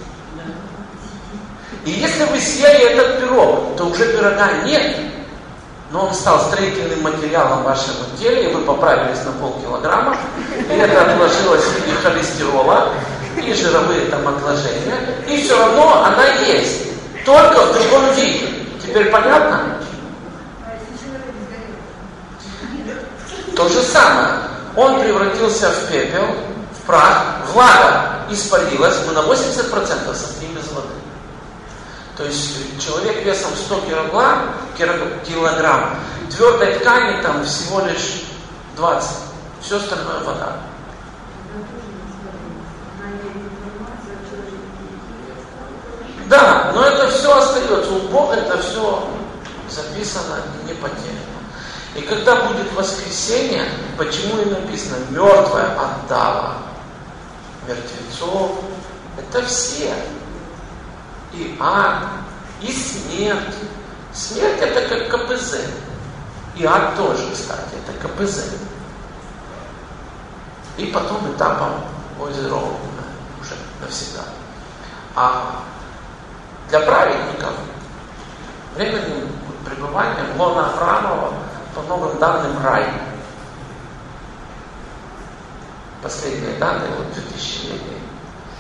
И если вы съели этот пирог, то уже пирога нет, но он стал строительным материалом в вашем теле, и вы поправились на полкилограмма, и это отложилось в виде холестерола, и жировые там отложения, и все равно она есть, только в другом виде. Теперь понятно? То же самое. Он превратился в пепел, в прах, влага испарилась, мы на 80% состоим из воды. То есть человек весом 100 килограмм, килограмм твердой ткани там всего лишь 20. Все остальное вода. Да, но это все остается. У Бога это все записано и не потеряно. И когда будет воскресенье, почему и написано, мертвая отдала мертвецов, это все. И ад, и смерть. Смерть это как КПЗ. И ад тоже, кстати, это КПЗ. И потом этапом озеровано уже навсегда. А для праведников временным пребыванием Лона Авраамова по новым данным рай. Последние данные, вот 2000-летней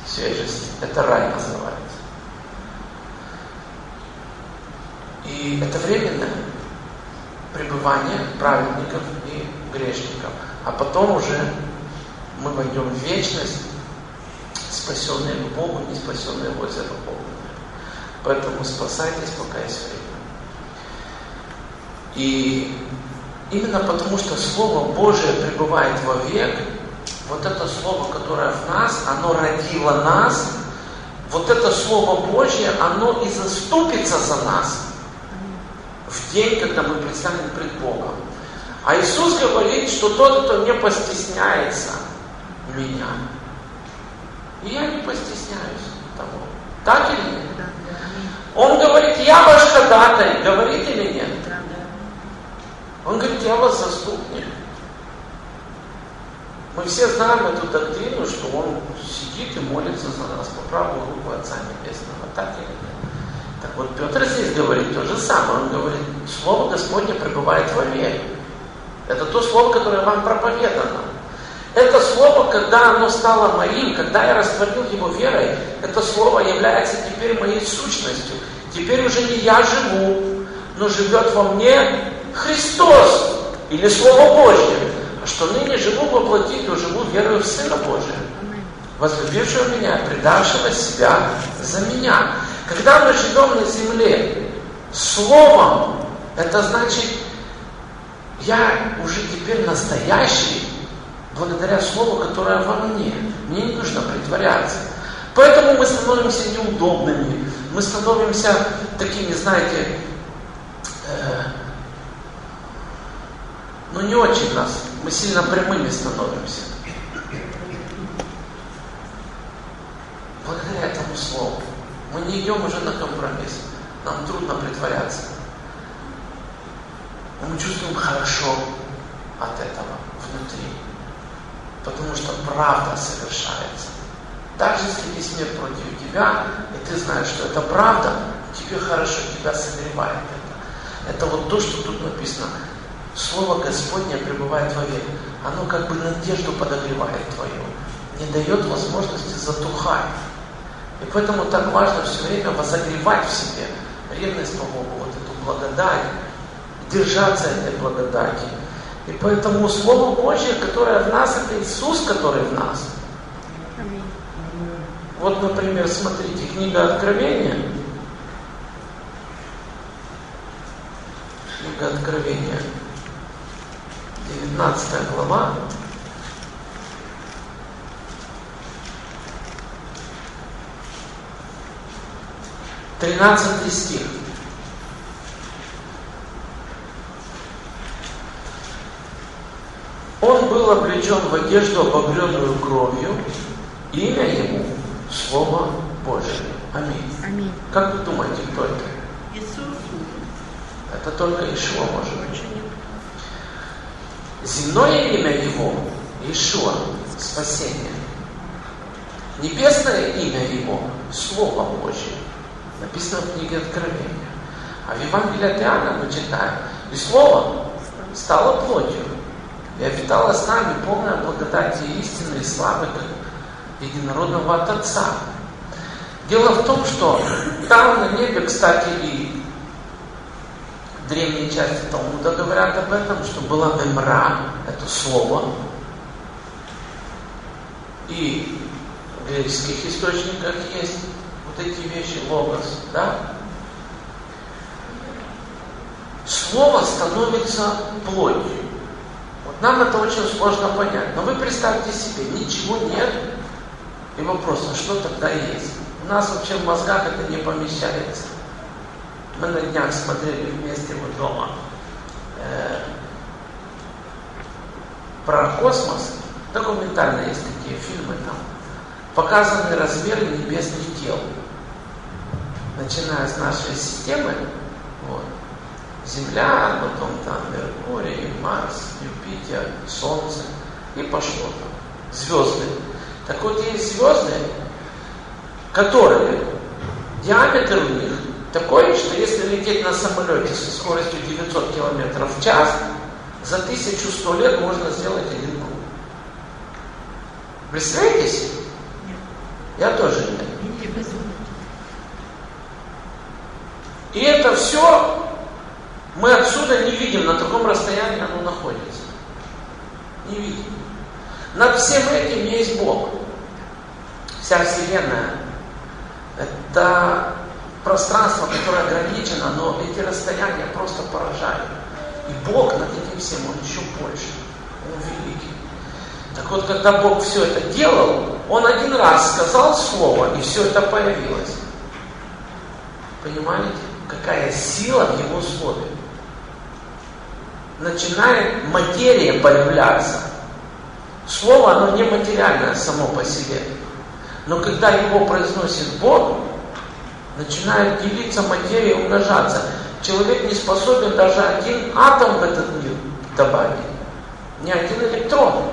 свежести, это рай называется. И это временное пребывание праведников и грешников. А потом уже мы войдем в вечность, спасенные к Богу, не спасенные в озеро Богу. Поэтому спасайтесь, пока есть время. И именно потому, что Слово Божие пребывает вовек, вот это Слово, которое в нас, оно родило нас, вот это Слово Божье, оно и заступится за нас в день, когда мы предстанем пред Богом. А Иисус говорит, что тот, кто не постесняется меня, и я не постесняюсь того. Так или нет? Он говорит, я ваш ходатай, говорит или нет? Он говорит, я вас заступник. Мы все знаем эту доктрину, что он сидит и молится за нас по правую руку Отца Небесного. Так или нет? Так вот, Петр здесь говорит то же самое. Он говорит, Слово Господне пребывает во веке. Это то слово, которое вам проповедано. Это слово, когда оно стало моим, когда я растворил его верой, это слово является теперь моей сущностью. Теперь уже не я живу, но живет во мне Христос или Слово Божье, а что ныне живу во плоти, то живу верою в Сына Божия, возлюбившего меня, предавшего себя за меня. Когда мы живем на земле Словом, это значит, я уже теперь настоящий, благодаря Слову, которое во мне. Мне не нужно притворяться. Поэтому мы становимся неудобными, мы становимся такими, знаете, э, ну не очень нас, мы сильно прямыми становимся. Благодаря этому слову. Мы не идем уже на компромисс. Нам трудно притворяться. Но мы чувствуем хорошо от этого внутри. Потому что правда совершается. Даже если есть смерть против тебя, и ты знаешь, что это правда, тебе хорошо, тебя согревает это. Это вот то, что тут написано. Слово Господне пребывает вовек. Оно как бы надежду подогревает твою. Не дает возможности затухать. И поэтому так важно все время возогревать в себе ревность по Богу, вот эту благодать, держаться этой благодати. И поэтому Слово Божье, которое в нас, это Иисус, который в нас. Вот, например, смотрите, книга Откровения. Книга Откровения. 19 глава. Тринадцатый стих. Он был облечен в одежду, обогренную кровью, имя ему – Слово Божие. Аминь. Аминь. Как вы думаете, кто это? Иисус. Это только Ишуа может быть. Земное имя его – Ишуа, спасение. Небесное имя его – Слово Божье. Написано в книге Откровения. А в Евангелии от Иоанна мы читаем, и Слово стало плотью, и обитало с нами полная благодати и истины и славы единородного от Отца. Дело в том, что там на небе, кстати, и древние части Талмуда говорят об этом, что была мемра, это слово, и в греческих источниках есть эти вещи, логос, да? Слово становится плотью. Вот нам это очень сложно понять. Но вы представьте себе, ничего нет. И вопрос, а что тогда есть? У нас вообще в мозгах это не помещается. Мы на днях смотрели вместе вот дома э, про космос. Документально есть такие фильмы там. Показаны размеры небесных тел. Начиная с нашей системы, вот, Земля, потом там Меркурий, Марс, Юпитер, Солнце и пошло там. Звезды. Так вот есть звезды, которые диаметр у них такой, что если лететь на самолете со скоростью 900 км в час, за 1100 лет можно сделать один круг. Представляете себе? Нет. Я тоже нет. Невозможно. И это все мы отсюда не видим, на таком расстоянии оно находится. Не видим. Над всем этим есть Бог. Вся Вселенная – это пространство, которое ограничено, но эти расстояния просто поражают. И Бог над этим всем, Он еще больше. Он великий. Так вот, когда Бог все это делал, Он один раз сказал слово, и все это появилось. Понимаете? Какая сила в Его слове начинает материя появляться. Слово, оно не материальное само по себе. Но когда его произносит Бог, начинает делиться материя умножаться. Человек не способен даже один атом в этот мир добавить. Ни один электрон.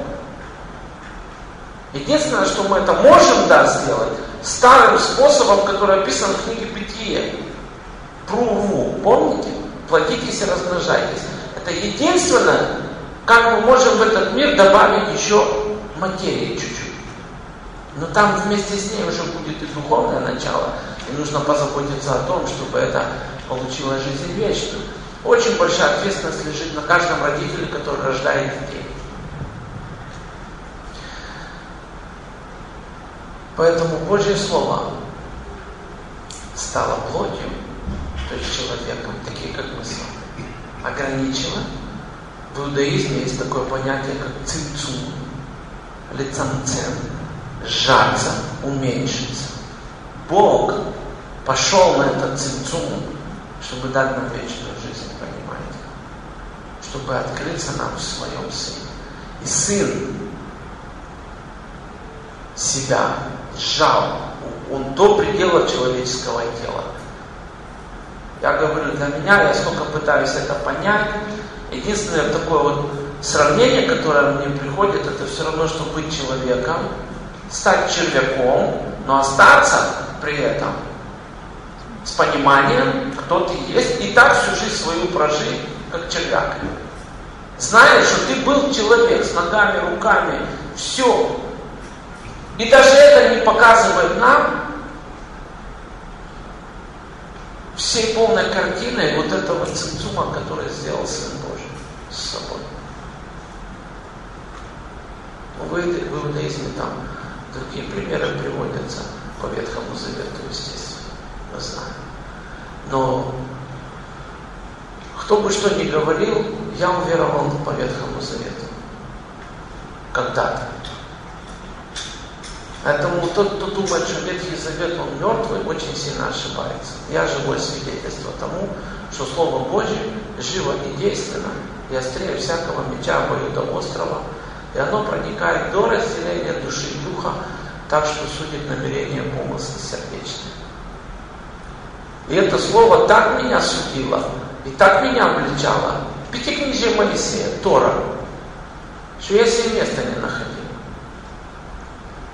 Единственное, что мы это можем да, сделать, старым способом, который описан в книге Бытие. Пруву. Помните? Плодитесь и размножайтесь. Это единственное, как мы можем в этот мир добавить еще материи чуть-чуть. Но там вместе с ней уже будет и духовное начало, и нужно позаботиться о том, чтобы это получило жизнь вечную. Очень большая ответственность лежит на каждом родителе, который рождает детей. Поэтому Божье Слово стало плотью, то есть человеком, такие как мы с вами ограничено. В иудаизме есть такое понятие, как цинцум, или цамцем, сжаться, уменьшиться. Бог пошел на этот цинцум, чтобы дать нам вечную жизнь, понимаете? Чтобы открыться нам в своем Сыне. И Сын себя сжал, он до предела человеческого тела. Я говорю, для меня, я сколько пытаюсь это понять, единственное такое вот сравнение, которое мне приходит, это все равно, что быть человеком, стать червяком, но остаться при этом с пониманием, кто ты есть, и так всю жизнь свою прожить, как червяк. Зная, что ты был человек с ногами, руками, все. И даже это не показывает нам, всей полной картиной вот этого цинцума, который сделал Сын Божий с собой. В, в иудаизме там другие примеры приводятся по Ветхому Завету, естественно, мы знаем. Но кто бы что ни говорил, я уверовал по Ветхому Завету. Когда-то. Поэтому тот, кто думает, что Ветхий Завет, он мертвый, очень сильно ошибается. Я живое свидетельство тому, что Слово Божье живо и действенно, и острее всякого меча острова, и оно проникает до разделения души и духа, так что судит намерение помыслы сердечные. И это слово так меня судило, и так меня обличало. Пятикнижие Моисея, Тора, что я себе места не находил.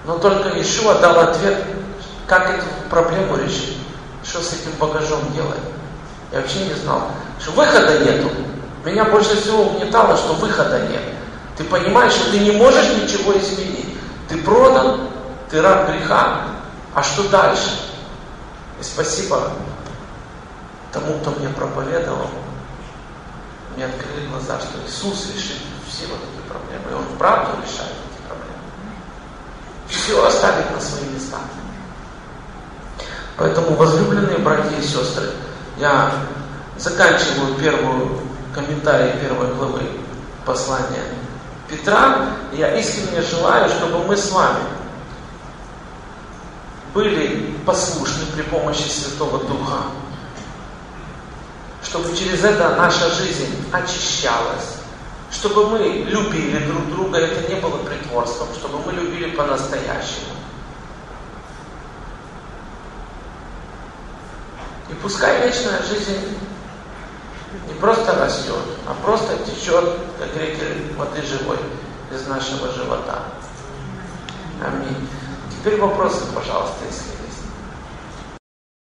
Но только Ишуа дал ответ, как эту проблему решить, что с этим багажом делать. Я вообще не знал, что выхода нету. Меня больше всего угнетало, что выхода нет. Ты понимаешь, что ты не можешь ничего изменить. Ты продан, ты раб греха. А что дальше? И спасибо тому, кто мне проповедовал. Мне открыли глаза, что Иисус решит все вот эти проблемы. И Он вправду решает все оставить на свои места. Поэтому, возлюбленные братья и сестры, я заканчиваю первую комментарий первой главы послания Петра. Я искренне желаю, чтобы мы с вами были послушны при помощи Святого Духа, чтобы через это наша жизнь очищалась, чтобы мы любили друг друга, это не было притворством, чтобы мы любили по-настоящему. И пускай вечная жизнь не просто растет, а просто течет, как реки воды живой из нашего живота. Аминь. Теперь вопросы, пожалуйста, если